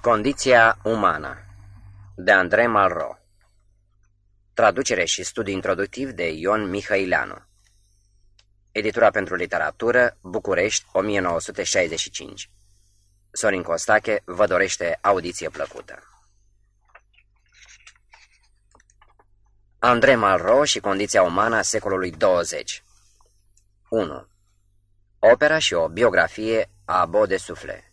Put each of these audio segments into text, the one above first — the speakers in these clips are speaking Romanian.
Condiția umană. De Andrei Malro Traducere și studiu introductiv de Ion Mihăileanu. Editura pentru literatură, București, 1965 Sorin Costache vă dorește audiție plăcută. Andrei Malro și condiția umană a secolului 20 1. Opera și o biografie a Beau de Suflet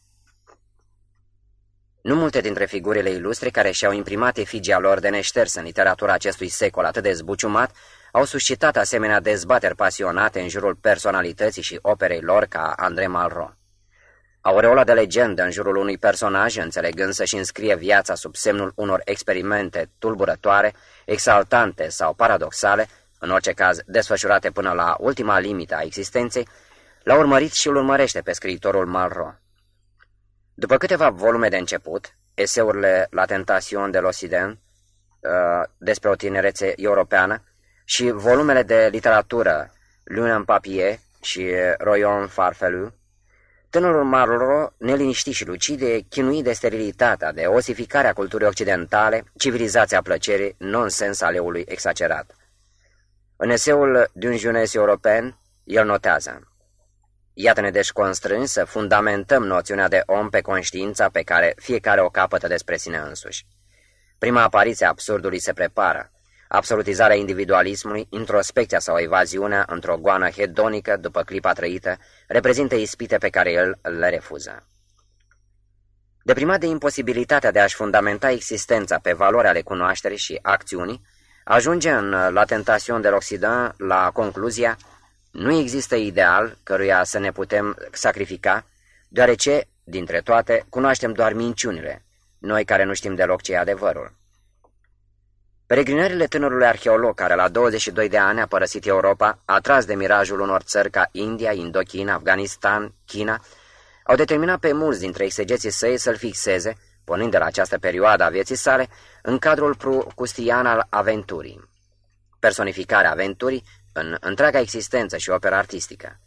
nu multe dintre figurile ilustre care și-au imprimat efigia lor de neșters în literatura acestui secol atât de zbuciumat, au suscitat asemenea dezbateri pasionate în jurul personalității și operei lor ca André Malraux. Aureola de legendă în jurul unui personaj, înțelegând să-și înscrie viața sub semnul unor experimente tulburătoare, exaltante sau paradoxale, în orice caz desfășurate până la ultima limită a existenței, l-a urmărit și îl urmărește pe scriitorul Malraux. După câteva volume de început, eseurile La Tentation de l'Occident, uh, despre o tinerețe europeană, și volumele de literatură Lune în papier și Royon Farfelu, tânărul Marloro, neliniștit și lucid, de chinuit de sterilitatea, de osificarea culturii occidentale, civilizația plăcerii, nonsens aleului exagerat. În eseul D'un jeunesse european, el notează Iată-ne deci constrâns să fundamentăm noțiunea de om pe conștiința pe care fiecare o capătă despre sine însuși. Prima apariție a absurdului se prepară, absolutizarea individualismului, introspecția sau evaziunea într-o goană hedonică după clipa trăită, reprezintă ispite pe care el le refuză. Deprimat de imposibilitatea de a-și fundamenta existența pe valori ale cunoașterii și acțiunii, ajunge în La Tentation de l'Occident la concluzia nu există ideal căruia să ne putem sacrifica, deoarece, dintre toate, cunoaștem doar minciunile, noi care nu știm deloc ce e adevărul. Peregrinările tânărului arheolog care la 22 de ani a părăsit Europa, atras de mirajul unor țări ca India, Indochina, Afganistan, China, au determinat pe mulți dintre exegeții săi să-l fixeze, pornind de la această perioadă a vieții sale, în cadrul prucustian al aventurii. Personificarea aventurii în întreaga existență și opera artistică.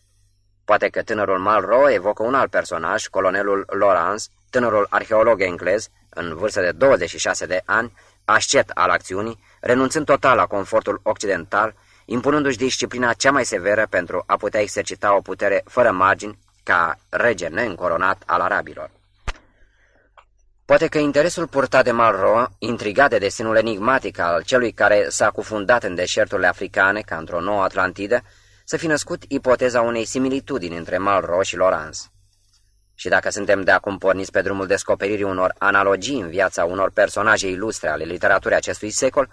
Poate că tânărul Malro evocă un alt personaj, colonelul Lawrence, tânărul arheolog englez, în vârstă de 26 de ani, ascet al acțiunii, renunțând total la confortul occidental, impunându-și disciplina cea mai severă pentru a putea exercita o putere fără margini ca rege neîncoronat al arabilor. Poate că interesul purtat de Malro, intrigat de destinul enigmatic al celui care s-a cufundat în deșerturile africane ca într-o nouă Atlantidă, să fi născut ipoteza unei similitudini între Malro și Laurence. Și dacă suntem de acum porniți pe drumul descoperirii unor analogii în viața unor personaje ilustre ale literaturii acestui secol,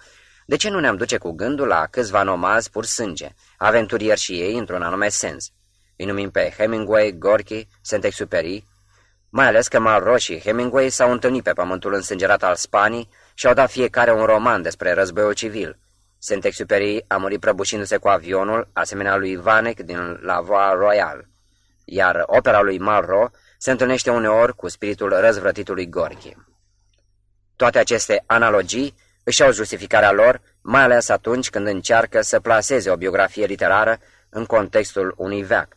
de ce nu ne-am duce cu gândul la câțiva nomazi pur sânge, aventurieri și ei într-un anume sens? Îi numim pe Hemingway, Gorky, Saint-Exupéry, mai ales că Malraux și Hemingway s-au întâlnit pe pământul însângerat al Spanii și au dat fiecare un roman despre războiul civil. Saint-Exupéry a murit prăbușindu-se cu avionul, asemenea lui Vanek din La Voie Royale, iar opera lui Malraux se întâlnește uneori cu spiritul răzvrătitului Gorky. Toate aceste analogii își au justificarea lor, mai ales atunci când încearcă să placeze o biografie literară în contextul unui veac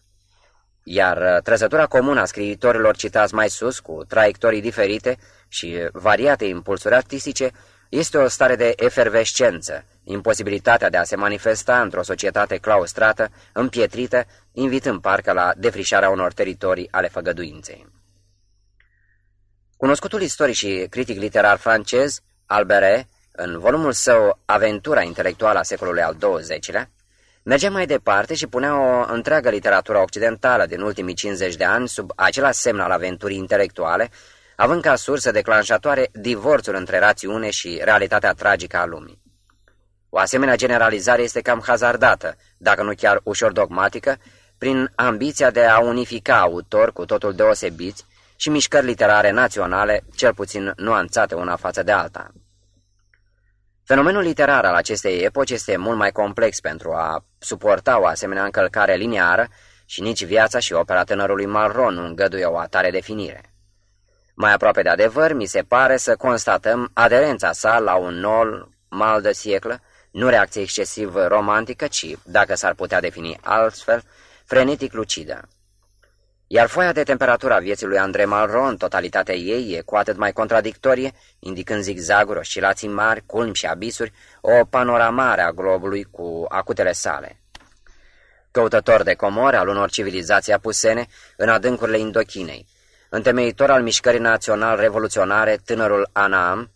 iar uh, trăsătura comună a scriitorilor citați mai sus, cu traiectorii diferite și variate impulsuri artistice, este o stare de efervescență, imposibilitatea de a se manifesta într-o societate claustrată, împietrită, invitând parcă la defrișarea unor teritorii ale făgăduinței. Cunoscutul istoric și critic literar francez, Albert, în volumul său Aventura intelectuală a secolului al XX-lea, Mergea mai departe și punea o întreagă literatură occidentală din ultimii 50 de ani sub același semn al aventurii intelectuale, având ca sursă declanșatoare divorțul între rațiune și realitatea tragică a lumii. O asemenea generalizare este cam hazardată, dacă nu chiar ușor dogmatică, prin ambiția de a unifica autori cu totul deosebiți și mișcări literare naționale, cel puțin nuanțate una față de alta. Fenomenul literar al acestei epoci este mult mai complex pentru a suporta o asemenea încălcare liniară și nici viața și opera tânărului Malron nu îngăduie o atare definire. Mai aproape de adevăr, mi se pare să constatăm aderența sa la un nou mal de sieclă, nu reacție excesiv romantică, ci, dacă s-ar putea defini altfel, frenetic lucidă. Iar foaia de temperatură a vieții lui André Malraux, în totalitatea ei, e cu atât mai contradictorie, indicând zigzaguri, oscilații mari, culmi și abisuri, o panoramare a globului cu acutele sale. Căutător de comori al unor civilizații apusene în adâncurile Indochinei, întemeitor al mișcării național-revoluționare tânărul Anaam,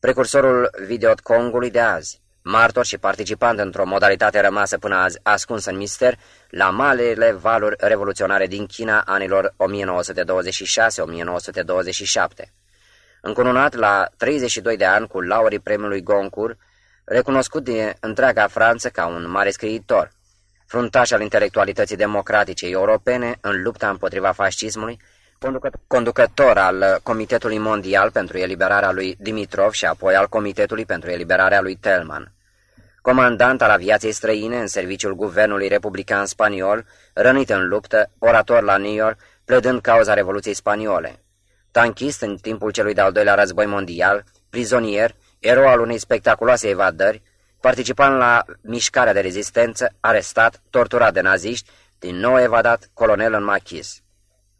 precursorul Videot-Congului de azi, martor și participant într-o modalitate rămasă până azi ascunsă în mister la malele valuri revoluționare din China anilor 1926-1927. Încununat la 32 de ani cu laurii premiului Goncourt, recunoscut de întreaga Franță ca un mare scriitor, fruntaș al intelectualității democratice europene în lupta împotriva fascismului, conducător al Comitetului Mondial pentru eliberarea lui Dimitrov și apoi al Comitetului pentru eliberarea lui Telman. Comandant al aviației străine în serviciul guvernului republican spaniol, rănit în luptă, orator la New York, plădând cauza Revoluției Spaniole. Tanchist în timpul celui de-al doilea război mondial, prizonier, erou al unei spectaculoase evadări, participant la mișcarea de rezistență, arestat, torturat de naziști, din nou evadat, colonel în machis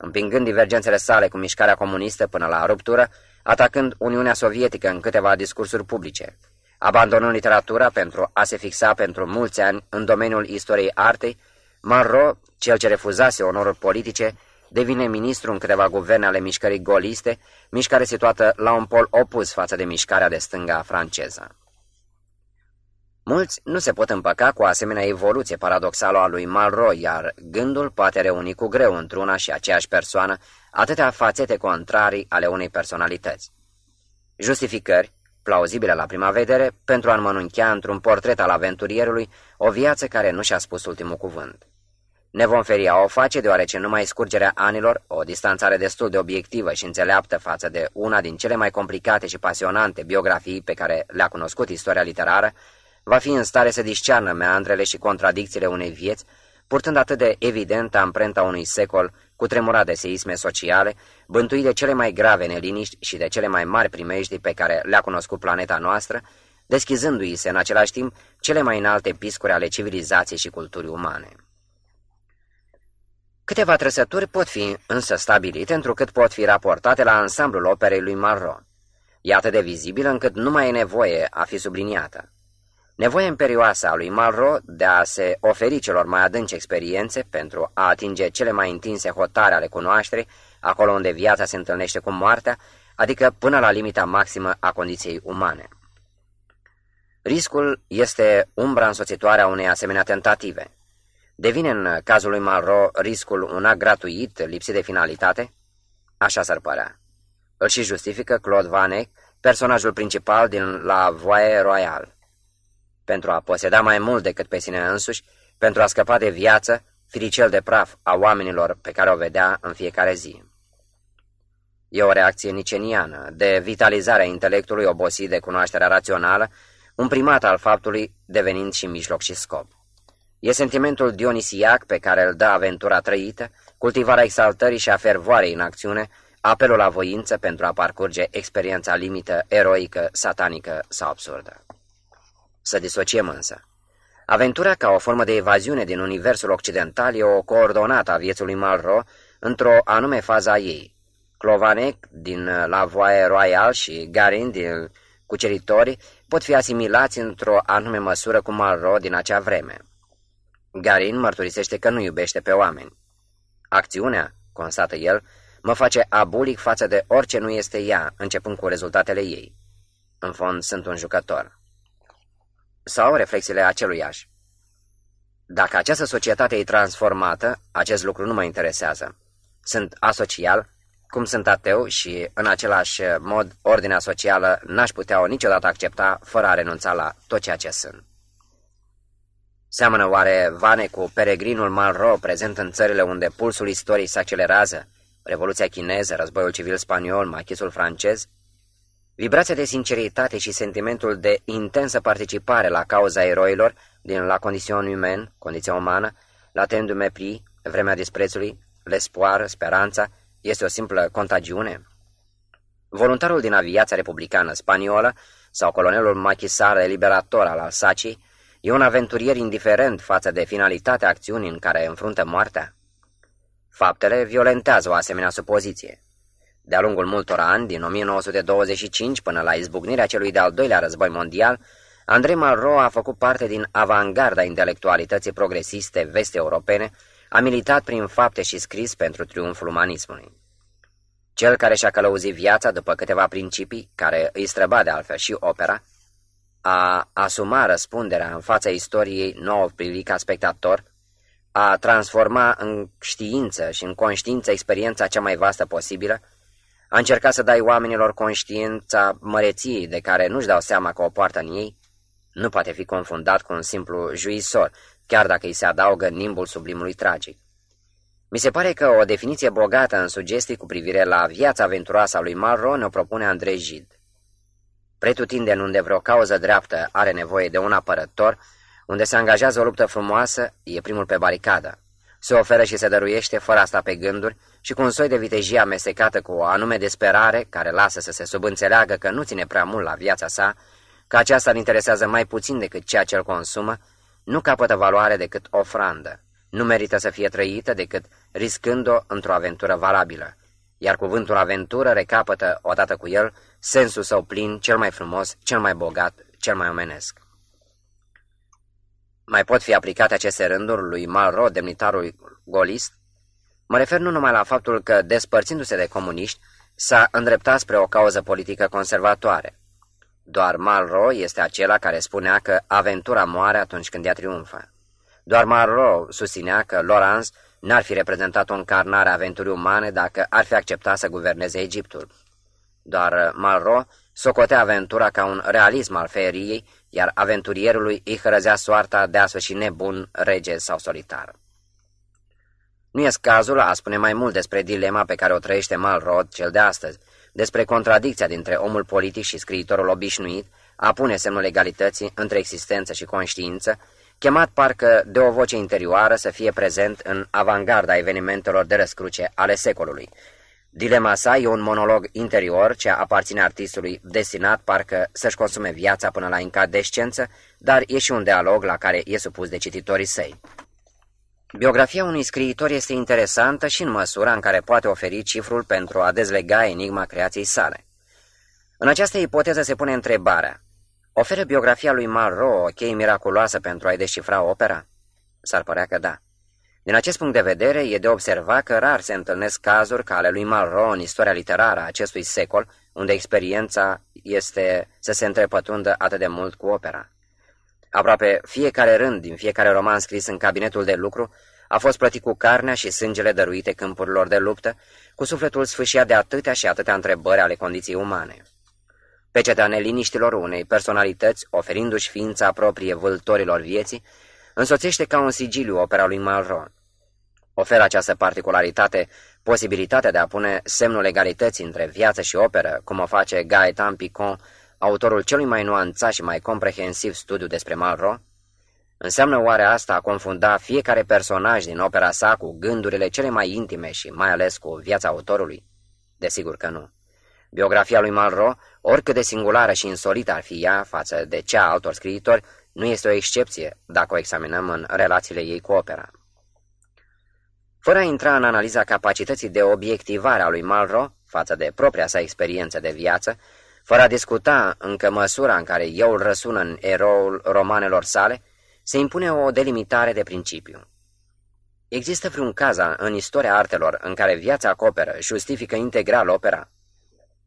împingând divergențele sale cu mișcarea comunistă până la ruptură, atacând Uniunea Sovietică în câteva discursuri publice, abandonând literatura pentru a se fixa pentru mulți ani în domeniul istoriei artei, Marro, cel ce refuzase onoruri politice, devine ministru în câteva guverne ale mișcării goliste, mișcare situată la un pol opus față de mișcarea de stânga franceză. Mulți nu se pot împăca cu asemenea evoluție paradoxală a lui Malraux, iar gândul poate reuni cu greu într-una și aceeași persoană atâtea fațete contrarii ale unei personalități. Justificări, plauzibile la prima vedere, pentru a înmănunchea într-un portret al aventurierului o viață care nu și-a spus ultimul cuvânt. Ne vom feri a o face deoarece numai scurgerea anilor, o distanțare destul de obiectivă și înțeleaptă față de una din cele mai complicate și pasionante biografii pe care le-a cunoscut istoria literară, va fi în stare să discearnă meandrele și contradicțiile unei vieți, purtând atât de evidentă amprenta unui secol cu tremurat de seisme sociale, bântuit de cele mai grave neliniști și de cele mai mari primejdi pe care le-a cunoscut planeta noastră, deschizându-i se în același timp cele mai înalte piscuri ale civilizației și culturii umane. Câteva trăsături pot fi însă stabilite, întrucât pot fi raportate la ansamblul operei lui Marron. E atât de vizibilă încât nu mai e nevoie a fi subliniată. Nevoia imperioasă a lui Malro de a se oferi celor mai adânci experiențe pentru a atinge cele mai întinse hotare ale cunoașterii, acolo unde viața se întâlnește cu moartea, adică până la limita maximă a condiției umane. Riscul este umbra însoțitoare a unei asemenea tentative. Devine în cazul lui Malro riscul un act gratuit, lipsit de finalitate? Așa s-ar părea. Îl și justifică Claude Vanek, personajul principal din La Voie Royale pentru a poseda mai mult decât pe sine însuși, pentru a scăpa de viață, firicel de praf a oamenilor pe care o vedea în fiecare zi. E o reacție niceniană, de vitalizarea intelectului obosit de cunoașterea rațională, un primat al faptului devenind și mijloc și scop. E sentimentul dionisiac pe care îl dă aventura trăită, cultivarea exaltării și a fervoarei în acțiune, apelul la voință pentru a parcurge experiența limită, eroică, satanică sau absurdă. Să disociem însă. Aventura ca o formă de evaziune din universul occidental e o coordonată a vieții lui Malraux într-o anume fază a ei. Clovanec din La Voie Royal și Garin din Cuceritorii pot fi asimilați într-o anume măsură cu Malraux din acea vreme. Garin mărturisește că nu iubește pe oameni. Acțiunea, constată el, mă face abulic față de orice nu este ea, începând cu rezultatele ei. În fond, sunt un jucător sau reflexiile aceluiași. Dacă această societate e transformată, acest lucru nu mă interesează. Sunt asocial, cum sunt ateu și, în același mod, ordinea socială n-aș putea-o niciodată accepta fără a renunța la tot ceea ce sunt. Seamănă oare Vane cu peregrinul Malraux prezent în țările unde pulsul istoriei se accelerează, Revoluția chineză, războiul civil spaniol, machisul francez? Vibrația de sinceritate și sentimentul de intensă participare la cauza eroilor din La Condition Humaine, condiția umană, La Temps du Mépris, vremea disprețului, L'espoir, speranța, este o simplă contagiune? Voluntarul din aviația republicană spaniolă sau colonelul machisar eliberator al Alsacii e un aventurier indiferent față de finalitatea acțiunii în care înfruntă moartea? Faptele violentează o asemenea supoziție. De-a lungul multor ani, din 1925 până la izbucnirea celui de-al doilea război mondial, Andrei Malraux a făcut parte din avangarda intelectualității progresiste vest-europene, a militat prin fapte și scris pentru triumful umanismului. Cel care și-a călăuzit viața după câteva principii, care îi străba de altfel și opera, a asuma răspunderea în fața istoriei nou privit ca spectator, a transforma în știință și în conștiință experiența cea mai vastă posibilă, a încercat să dai oamenilor conștiința măreției de care nu-și dau seama că o poartă în ei, nu poate fi confundat cu un simplu juisor, chiar dacă îi se adaugă nimbul sublimului tragic. Mi se pare că o definiție bogată în sugestii cu privire la viața aventuroasă a lui Marro ne-o propune Andrei Gid. Pretutindeni unde vreo cauză dreaptă are nevoie de un apărător, unde se angajează o luptă frumoasă, e primul pe baricadă. Se oferă și se dăruiește fără a sta pe gânduri și cu un soi de vitejie amestecată cu o anume desperare care lasă să se subînțeleagă că nu ține prea mult la viața sa, că aceasta îl interesează mai puțin decât ceea ce îl consumă, nu capătă valoare decât ofrandă, nu merită să fie trăită decât riscând-o într-o aventură valabilă, iar cuvântul aventură recapătă, odată cu el, sensul său plin, cel mai frumos, cel mai bogat, cel mai omenesc. Mai pot fi aplicate aceste rânduri lui Malro, demnitarul golist? Mă refer nu numai la faptul că, despărțindu-se de comuniști, s-a îndreptat spre o cauză politică conservatoare. Doar Malro este acela care spunea că aventura moare atunci când ea triumfă. Doar Malro susținea că Lorenz n-ar fi reprezentat o încarnare a aventurii umane dacă ar fi acceptat să guverneze Egiptul. Doar Malro socotea aventura ca un realism al feriei, iar aventurierului îi hărăzea soarta de a sfârși nebun, rege sau solitar. Nu e cazul a spune mai mult despre dilema pe care o trăiește Malrod cel de astăzi, despre contradicția dintre omul politic și scriitorul obișnuit, a pune semnul egalității între existență și conștiință, chemat parcă de o voce interioară să fie prezent în avangarda evenimentelor de răscruce ale secolului. Dilema sa e un monolog interior ce aparține artistului destinat parcă să-și consume viața până la incandescență, dar e și un dialog la care e supus de cititorii săi. Biografia unui scriitor este interesantă și în măsura în care poate oferi cifrul pentru a dezlega enigma creației sale. În această ipoteză se pune întrebarea, oferă biografia lui Marro o cheie miraculoasă pentru a-i descifra opera? S-ar părea că da. Din acest punct de vedere, e de observa că rar se întâlnesc cazuri ca ale lui Marro în istoria literară a acestui secol, unde experiența este să se întrepătundă atât de mult cu opera. Aproape fiecare rând din fiecare roman scris în cabinetul de lucru a fost plătit cu carnea și sângele dăruite câmpurilor de luptă, cu sufletul sfâșiat de atâtea și atâtea întrebări ale condiției umane. Pecetea neliniștilor unei personalități, oferindu-și ființa proprie vâltorilor vieții, însoțește ca un sigiliu opera lui Malron. Oferă această particularitate posibilitatea de a pune semnul egalității între viață și operă, cum o face Gaetan Picon autorul celui mai nuanțat și mai comprehensiv studiu despre Malro? Înseamnă oare asta a confunda fiecare personaj din opera sa cu gândurile cele mai intime și mai ales cu viața autorului? Desigur că nu. Biografia lui Malro, oricât de singulară și insolită ar fi ea față de cea a altor scriitori, nu este o excepție dacă o examinăm în relațiile ei cu opera. Fără a intra în analiza capacității de obiectivare a lui Malro față de propria sa experiență de viață, fără a discuta încă măsura în care eu îl răsună în eroul romanelor sale, se impune o delimitare de principiu. Există vreun caz în istoria artelor în care viața acoperă, justifică integral opera?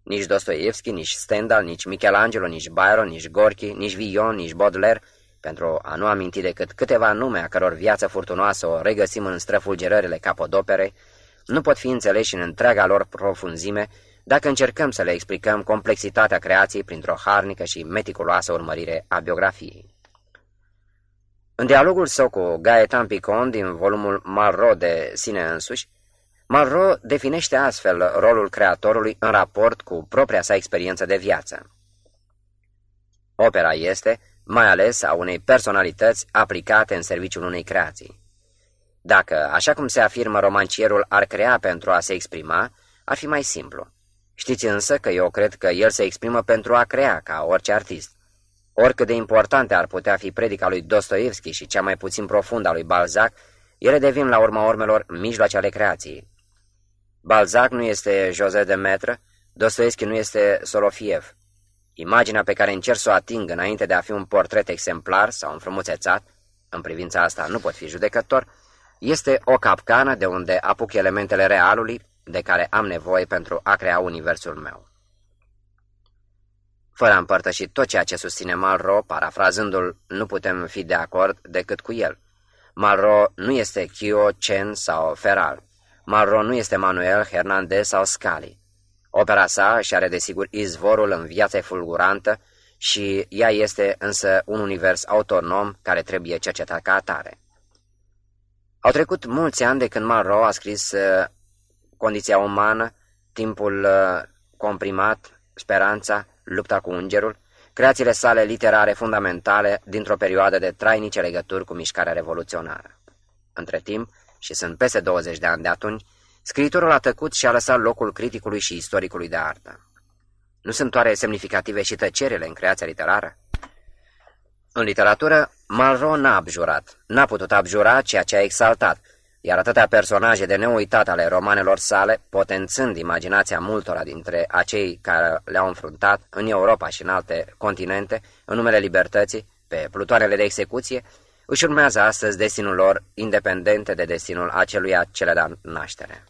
Nici Dostoevski, nici Stendhal, nici Michelangelo, nici Byron, nici Gorky, nici Villon, nici Baudelaire, pentru a nu aminti decât câteva nume a căror viață furtunoasă o regăsim în străfulgerările capodopere, nu pot fi înțeleși în întreaga lor profunzime dacă încercăm să le explicăm complexitatea creației printr-o harnică și meticuloasă urmărire a biografiei. În dialogul său cu Gaetan Picon din volumul Malro de sine însuși, Malro definește astfel rolul creatorului în raport cu propria sa experiență de viață. Opera este, mai ales a unei personalități aplicate în serviciul unei creații. Dacă, așa cum se afirmă, romancierul ar crea pentru a se exprima, ar fi mai simplu. Știți însă că eu cred că el se exprimă pentru a crea, ca orice artist. Oricât de importante ar putea fi predica lui Dostoevski și cea mai puțin profundă a lui Balzac, ele devin la urma urmelor mijloace ale creației. Balzac nu este José de Maître, Dostoevski nu este Solofiev. Imaginea pe care încerc să o ating înainte de a fi un portret exemplar sau înfrumusețat, în privința asta nu pot fi judecător, este o capcană de unde apuc elementele realului de care am nevoie pentru a crea universul meu. Fără a împărtăși tot ceea ce susține Malro, parafrazându-l, nu putem fi de acord decât cu el. Malro nu este Chio, Chen sau Feral. Malro nu este Manuel, Hernandez sau Scali. Opera sa și are desigur izvorul în viața fulgurantă și ea este însă un univers autonom care trebuie cercetat ca atare. Au trecut mulți ani de când Malro a scris uh, Condiția umană, Timpul uh, comprimat, Speranța, Lupta cu îngerul, creațiile sale literare fundamentale dintr-o perioadă de trainice legături cu mișcarea revoluționară. Între timp, și sunt peste 20 de ani de atunci, scriitorul a tăcut și a lăsat locul criticului și istoricului de artă. Nu sunt oare semnificative și tăcerile în creația literară? În literatură, Malraux n-a abjurat, n-a putut abjura ceea ce a exaltat, iar atâtea personaje de neuitat ale romanelor sale, potențând imaginația multora dintre acei care le-au înfruntat în Europa și în alte continente, în numele libertății, pe plutoanele de execuție, își urmează astăzi destinul lor independente de destinul aceluia ce le da naștere.